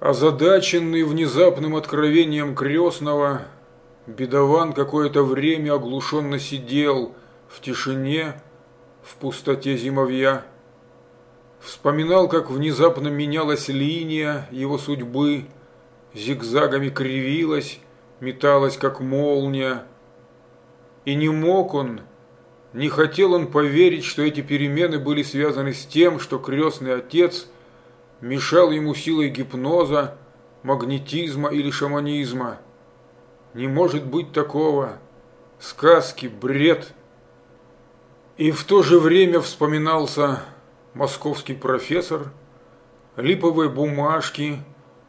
Озадаченный внезапным откровением крестного, бедован какое-то время оглушенно сидел в тишине, в пустоте зимовья. Вспоминал, как внезапно менялась линия его судьбы, зигзагами кривилась, металась, как молния. И не мог он, не хотел он поверить, что эти перемены были связаны с тем, что крестный отец – мешал ему силой гипноза, магнетизма или шаманизма. Не может быть такого. Сказки, бред. И в то же время вспоминался московский профессор, липовые бумажки,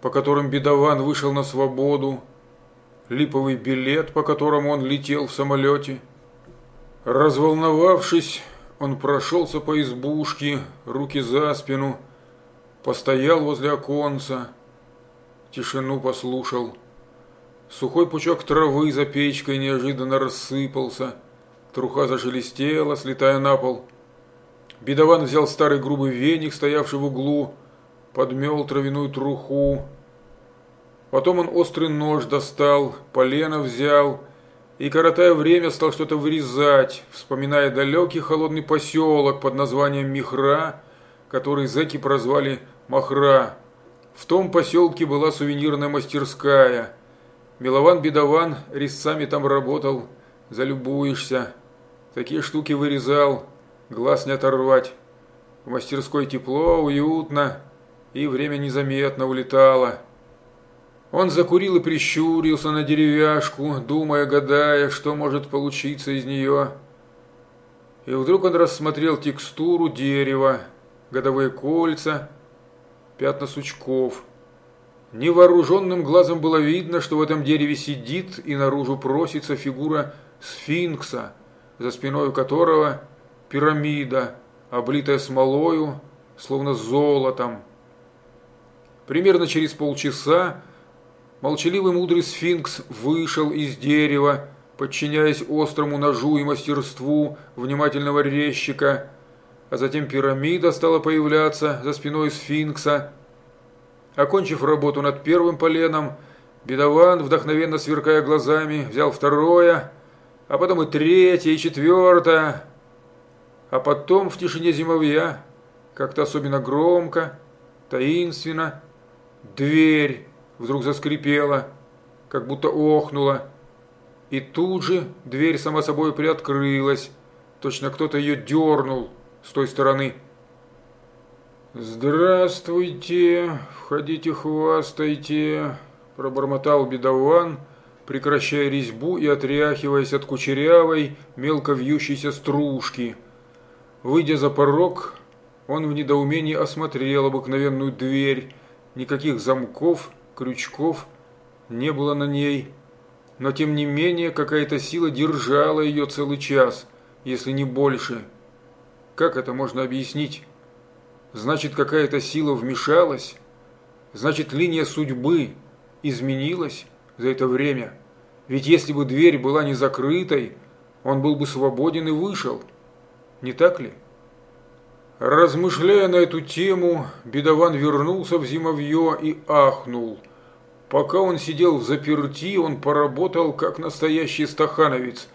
по которым бедован вышел на свободу, липовый билет, по которому он летел в самолете. Разволновавшись, он прошелся по избушке, руки за спину – Постоял возле оконца, тишину послушал. Сухой пучок травы за печкой неожиданно рассыпался. Труха зашелестела, слетая на пол. Бедован взял старый грубый веник, стоявший в углу, подмел травяную труху. Потом он острый нож достал, полено взял и, коротая время, стал что-то вырезать, вспоминая далекий холодный поселок под названием Михра, который зэки прозвали Махра. В том поселке была сувенирная мастерская. Милован-бедован резцами там работал, залюбуешься. Такие штуки вырезал, глаз не оторвать. В мастерской тепло, уютно, и время незаметно улетало. Он закурил и прищурился на деревяшку, думая, гадая, что может получиться из нее. И вдруг он рассмотрел текстуру дерева, годовые кольца – пятна сучков. Невооруженным глазом было видно, что в этом дереве сидит и наружу просится фигура сфинкса, за спиной которого пирамида, облитая смолою, словно золотом. Примерно через полчаса молчаливый мудрый сфинкс вышел из дерева, подчиняясь острому ножу и мастерству внимательного резчика – а затем пирамида стала появляться за спиной сфинкса. Окончив работу над первым поленом, бедован, вдохновенно сверкая глазами, взял второе, а потом и третье, и четвертое. А потом в тишине зимовья, как-то особенно громко, таинственно, дверь вдруг заскрипела, как будто охнула. И тут же дверь сама собой приоткрылась, точно кто-то ее дернул – с той стороны. «Здравствуйте, входите, хвастайте», – пробормотал бедован, прекращая резьбу и отряхиваясь от кучерявой, мелко вьющейся стружки. Выйдя за порог, он в недоумении осмотрел обыкновенную дверь. Никаких замков, крючков не было на ней. Но тем не менее какая-то сила держала ее целый час, если не больше. Как это можно объяснить? Значит, какая-то сила вмешалась? Значит, линия судьбы изменилась за это время? Ведь если бы дверь была не закрытой, он был бы свободен и вышел. Не так ли? Размышляя на эту тему, бедован вернулся в зимовье и ахнул. Пока он сидел в заперти, он поработал как настоящий стахановец.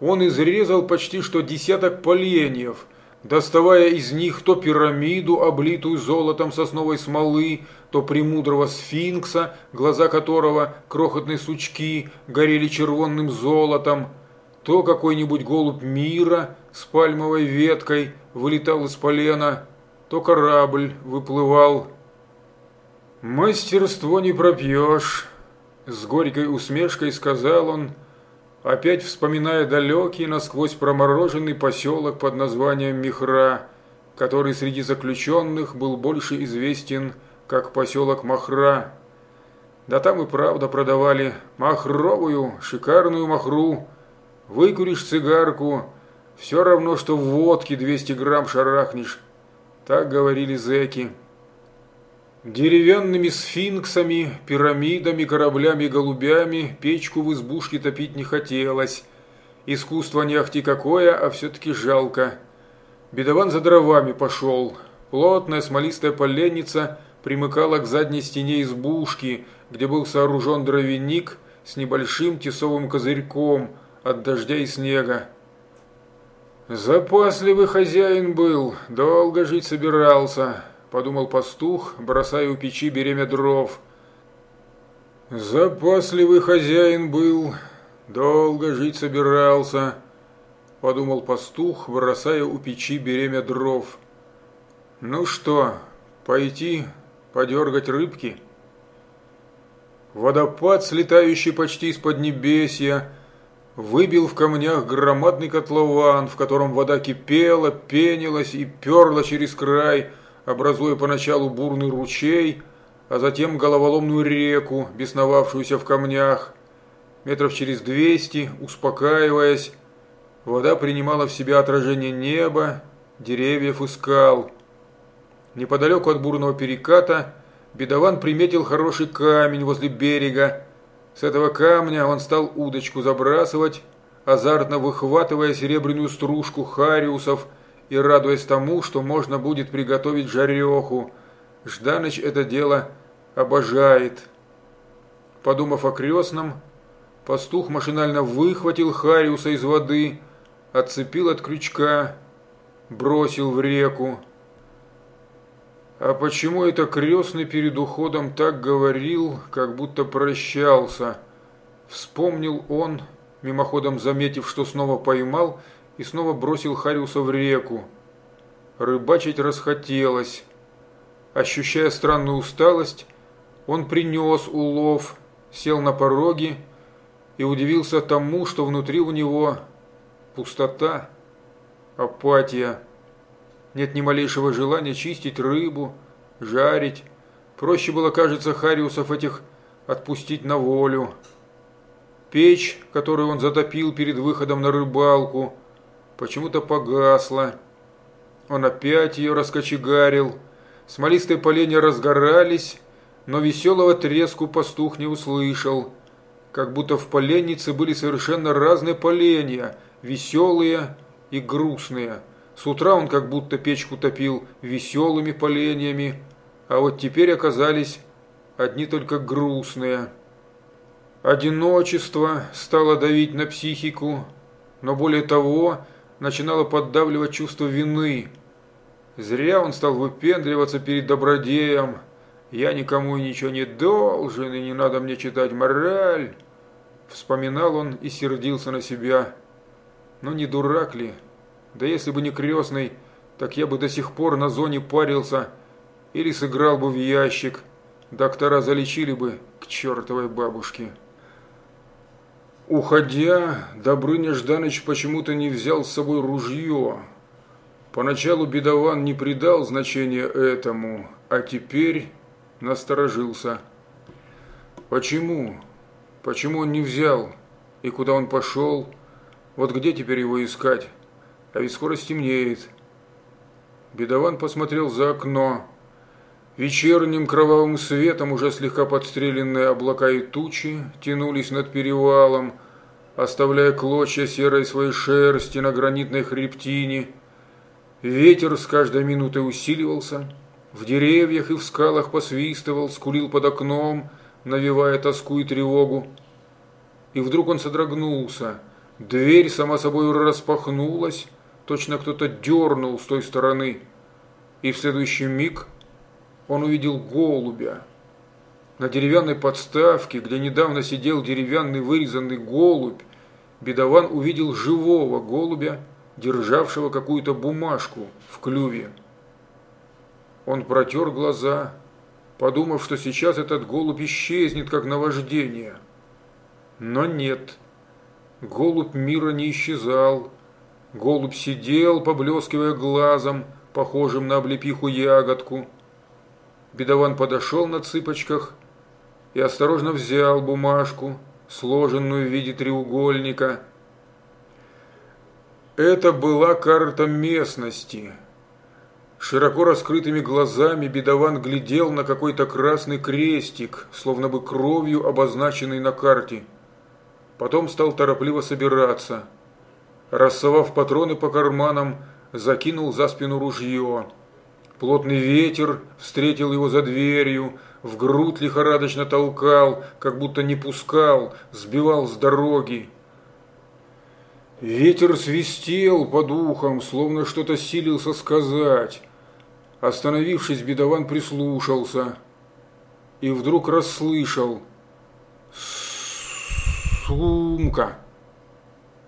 Он изрезал почти что десяток поленьев – доставая из них то пирамиду, облитую золотом сосновой смолы, то премудрого сфинкса, глаза которого, крохотные сучки, горели червонным золотом, то какой-нибудь голубь мира с пальмовой веткой вылетал из полена, то корабль выплывал. «Мастерство не пропьешь», – с горькой усмешкой сказал он – опять вспоминая далекий, насквозь промороженный поселок под названием Михра, который среди заключенных был больше известен как поселок Махра. Да там и правда продавали махровую, шикарную махру. Выкуришь цигарку, все равно, что в водке 200 грамм шарахнешь. Так говорили зэки. Деревянными сфинксами, пирамидами, кораблями, голубями печку в избушке топить не хотелось. Искусство не ахти какое, а все-таки жалко. Бедован за дровами пошел. Плотная смолистая поленница примыкала к задней стене избушки, где был сооружен дровяник с небольшим тесовым козырьком от дождя и снега. «Запасливый хозяин был, долго жить собирался», – подумал пастух, бросая у печи беремя дров. «Запасливый хозяин был, долго жить собирался», – подумал пастух, бросая у печи беремя дров. «Ну что, пойти подергать рыбки?» Водопад, слетающий почти из-под небесья, выбил в камнях громадный котлован, в котором вода кипела, пенилась и перла через край, образуя поначалу бурный ручей, а затем головоломную реку, бесновавшуюся в камнях. Метров через двести, успокаиваясь, вода принимала в себя отражение неба, деревьев и скал. Неподалеку от бурного переката бедован приметил хороший камень возле берега, с этого камня он стал удочку забрасывать, азартно выхватывая серебряную стружку хариусов и радуясь тому, что можно будет приготовить жареху. Жданыч это дело обожает. Подумав о крестном, пастух машинально выхватил хариуса из воды, отцепил от крючка, бросил в реку. А почему это крестный перед уходом так говорил, как будто прощался? Вспомнил он, мимоходом заметив, что снова поймал, и снова бросил Хариуса в реку. Рыбачить расхотелось. Ощущая странную усталость, он принес улов, сел на пороге и удивился тому, что внутри у него пустота, апатия нет ни малейшего желания чистить рыбу, жарить. Проще было, кажется, Хариусов этих отпустить на волю. Печь, которую он затопил перед выходом на рыбалку, почему-то погасла. Он опять ее раскочегарил. Смолистые поленья разгорались, но веселого треску пастух не услышал. Как будто в поленнице были совершенно разные поленья, веселые и грустные. С утра он как будто печку топил веселыми поленьями, а вот теперь оказались одни только грустные. Одиночество стало давить на психику, но более того, начинало поддавливать чувство вины. Зря он стал выпендриваться перед добродеем. «Я никому ничего не должен, и не надо мне читать мораль», вспоминал он и сердился на себя. Ну не дурак ли? Да если бы не крестный, так я бы до сих пор на зоне парился или сыграл бы в ящик. Доктора залечили бы к чертовой бабушке. Уходя, Добрыня Жданыч почему-то не взял с собой ружье. Поначалу бедован не придал значения этому, а теперь насторожился. Почему? Почему он не взял? И куда он пошел? Вот где теперь его искать? а ведь скоро стемнеет. Бедован посмотрел за окно. Вечерним кровавым светом уже слегка подстреленные облака и тучи тянулись над перевалом, оставляя клочья серой своей шерсти на гранитной хребтине. Ветер с каждой минутой усиливался, в деревьях и в скалах посвистывал, скулил под окном, навевая тоску и тревогу. И вдруг он содрогнулся. Дверь сама собой распахнулась, Точно кто-то дернул с той стороны, и в следующий миг он увидел голубя. На деревянной подставке, где недавно сидел деревянный вырезанный голубь, бедован увидел живого голубя, державшего какую-то бумажку в клюве. Он протер глаза, подумав, что сейчас этот голубь исчезнет, как наваждение. Но нет, голубь мира не исчезал, Голубь сидел, поблескивая глазом, похожим на облепиху ягодку. Бедован подошел на цыпочках и осторожно взял бумажку, сложенную в виде треугольника. Это была карта местности. Широко раскрытыми глазами бедован глядел на какой-то красный крестик, словно бы кровью обозначенный на карте. Потом стал торопливо собираться – рассовав патроны по карманам, закинул за спину ружье. Плотный ветер встретил его за дверью, в грудь лихорадочно толкал, как будто не пускал, сбивал с дороги. Ветер свистел по духам, словно что-то силился сказать. Остановившись, бедован прислушался и вдруг расслышал «Сумка!»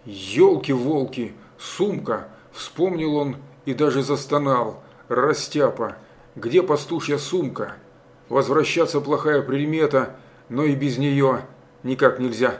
«Елки-волки! Сумка!» – вспомнил он и даже застонал. «Растяпа! Где пастушья сумка?» Возвращаться плохая примета, но и без нее никак нельзя.